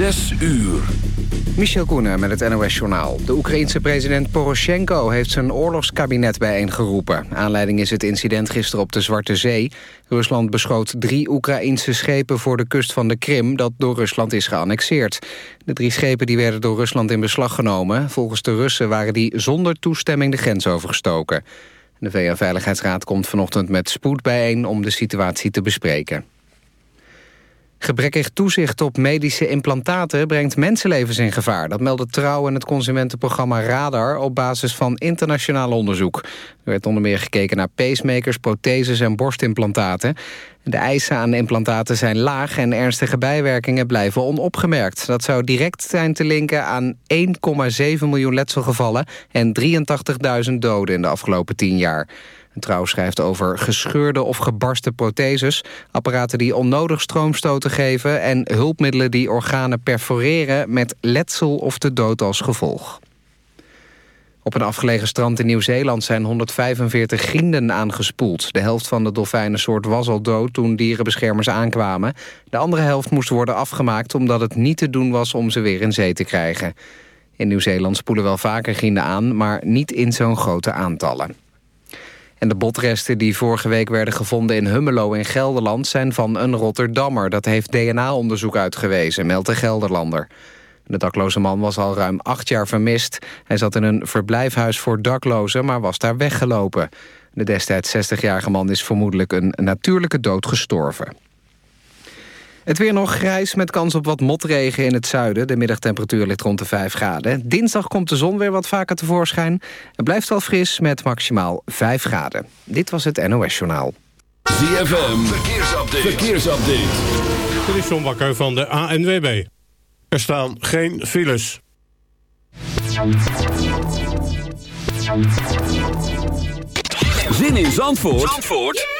Zes uur. Michel Koenen met het NOS-journaal. De Oekraïense president Poroshenko heeft zijn oorlogskabinet bijeengeroepen. Aanleiding is het incident gisteren op de Zwarte Zee. Rusland beschoot drie Oekraïense schepen voor de kust van de Krim... dat door Rusland is geannexeerd. De drie schepen die werden door Rusland in beslag genomen. Volgens de Russen waren die zonder toestemming de grens overgestoken. De VN-veiligheidsraad komt vanochtend met spoed bijeen om de situatie te bespreken. Gebrekkig toezicht op medische implantaten brengt mensenlevens in gevaar. Dat meldde Trouw en het consumentenprogramma Radar op basis van internationaal onderzoek. Er werd onder meer gekeken naar pacemakers, protheses en borstimplantaten. De eisen aan implantaten zijn laag en ernstige bijwerkingen blijven onopgemerkt. Dat zou direct zijn te linken aan 1,7 miljoen letselgevallen en 83.000 doden in de afgelopen 10 jaar. Trouw schrijft over gescheurde of gebarste protheses... apparaten die onnodig stroomstoten geven... en hulpmiddelen die organen perforeren met letsel of de dood als gevolg. Op een afgelegen strand in Nieuw-Zeeland zijn 145 grienden aangespoeld. De helft van de dolfijnensoort was al dood toen dierenbeschermers aankwamen. De andere helft moest worden afgemaakt omdat het niet te doen was om ze weer in zee te krijgen. In Nieuw-Zeeland spoelen wel vaker grienden aan, maar niet in zo'n grote aantallen. En de botresten die vorige week werden gevonden in Hummelo in Gelderland... zijn van een Rotterdammer. Dat heeft DNA-onderzoek uitgewezen, meldt de Gelderlander. De dakloze man was al ruim acht jaar vermist. Hij zat in een verblijfhuis voor daklozen, maar was daar weggelopen. De destijds 60-jarige man is vermoedelijk een natuurlijke dood gestorven. Het weer nog grijs met kans op wat motregen in het zuiden. De middagtemperatuur ligt rond de 5 graden. Dinsdag komt de zon weer wat vaker tevoorschijn. Het blijft wel fris met maximaal 5 graden. Dit was het NOS Journaal. ZFM, verkeersupdate. verkeersupdate. Dit is John Bakker van de ANWB. Er staan geen files. Zin in Zandvoort, Zandvoort?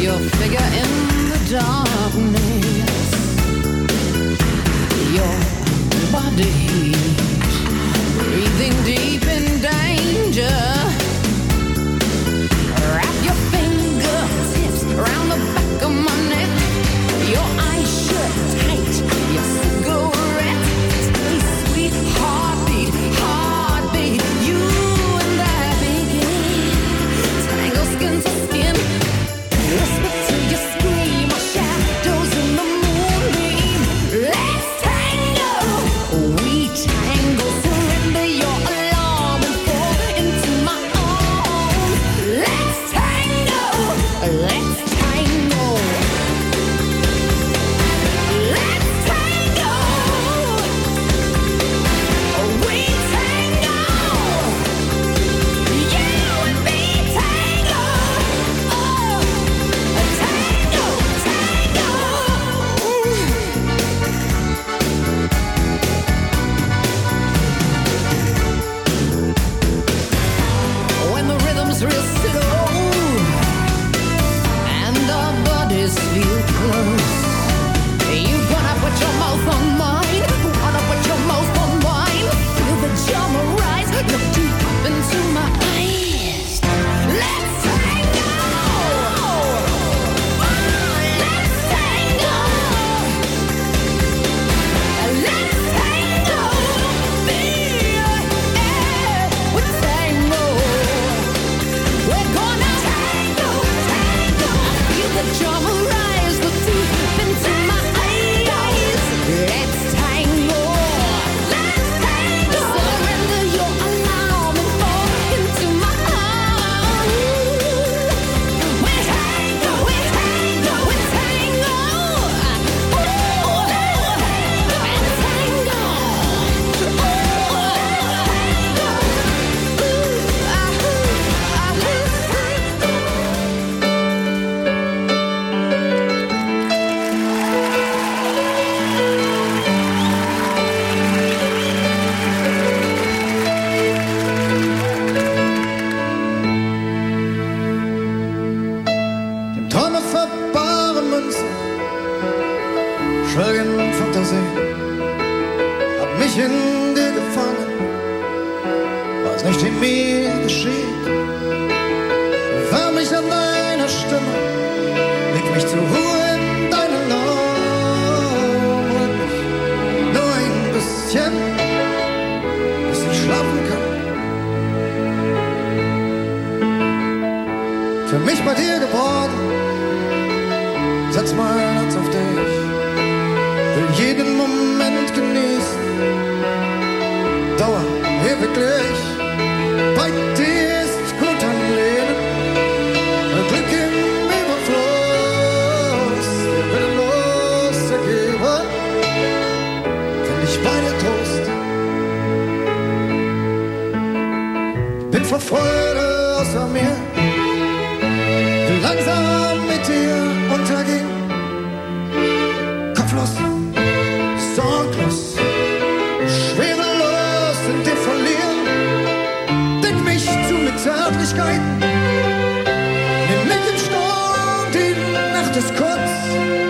your figure in the darkness, your body heat, breathing deep in danger. just cuts.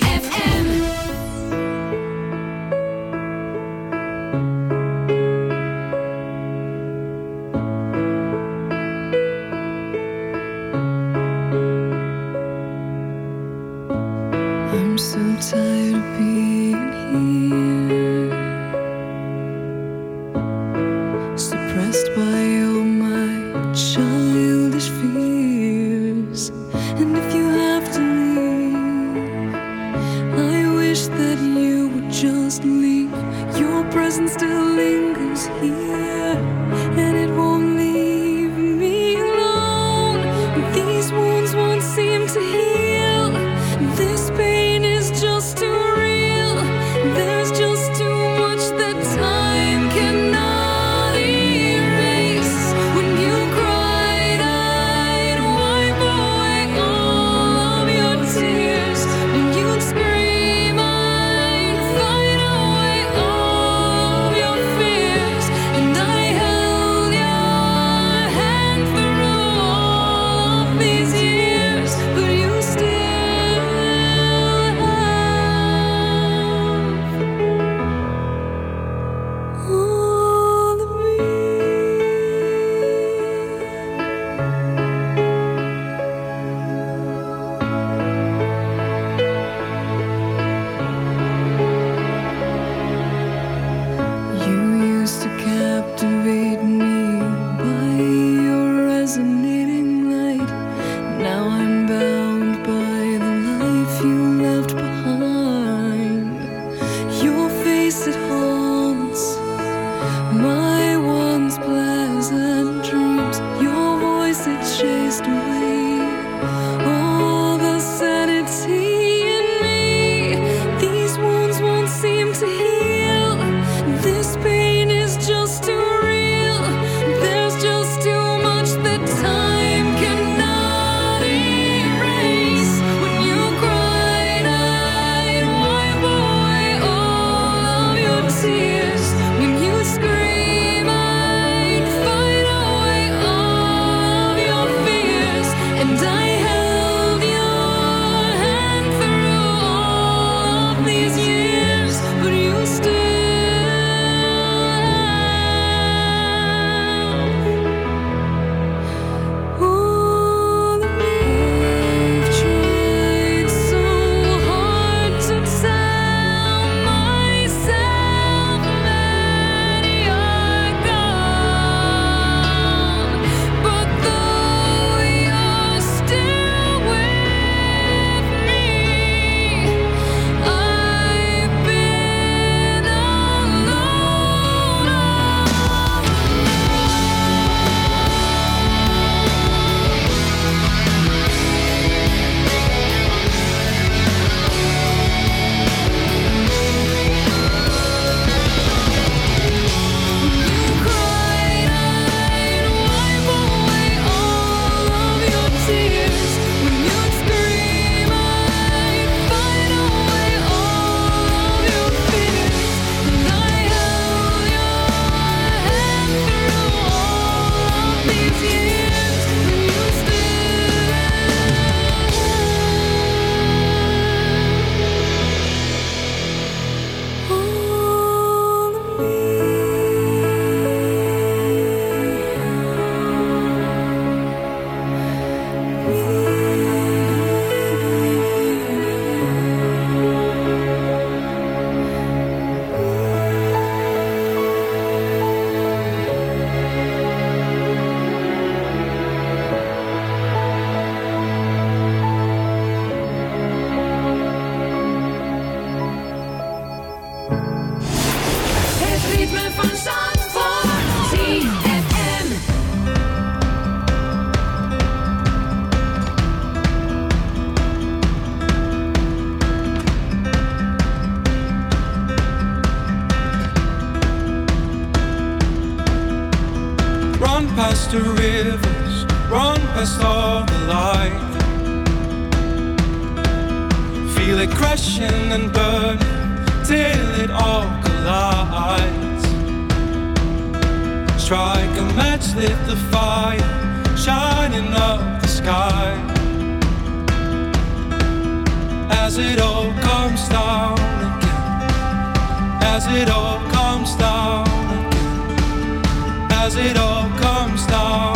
it all comes down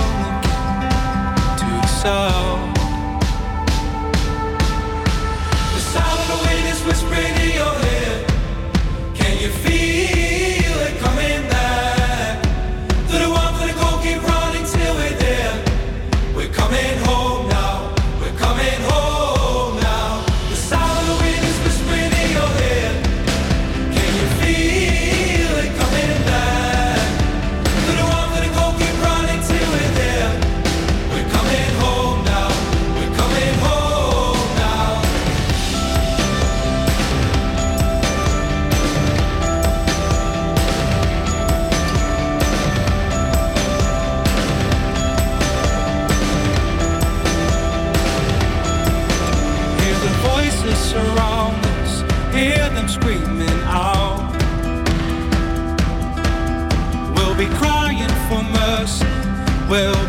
to the sun.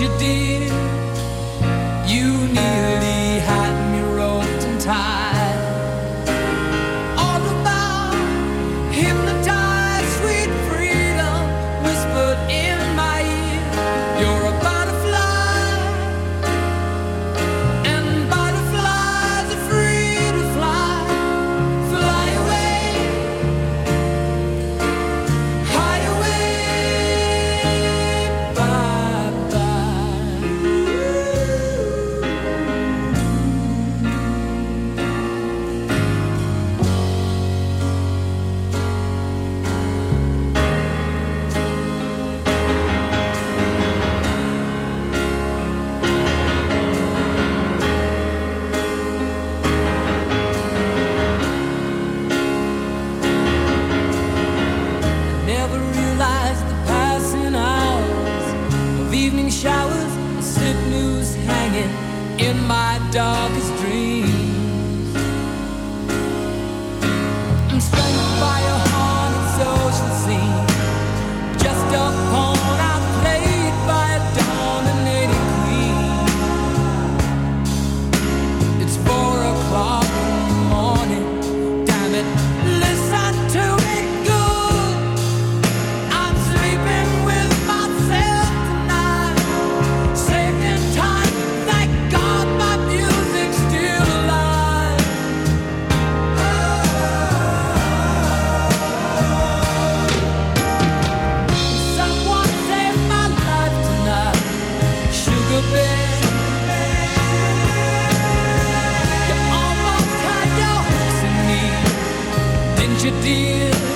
you, did. you, dear.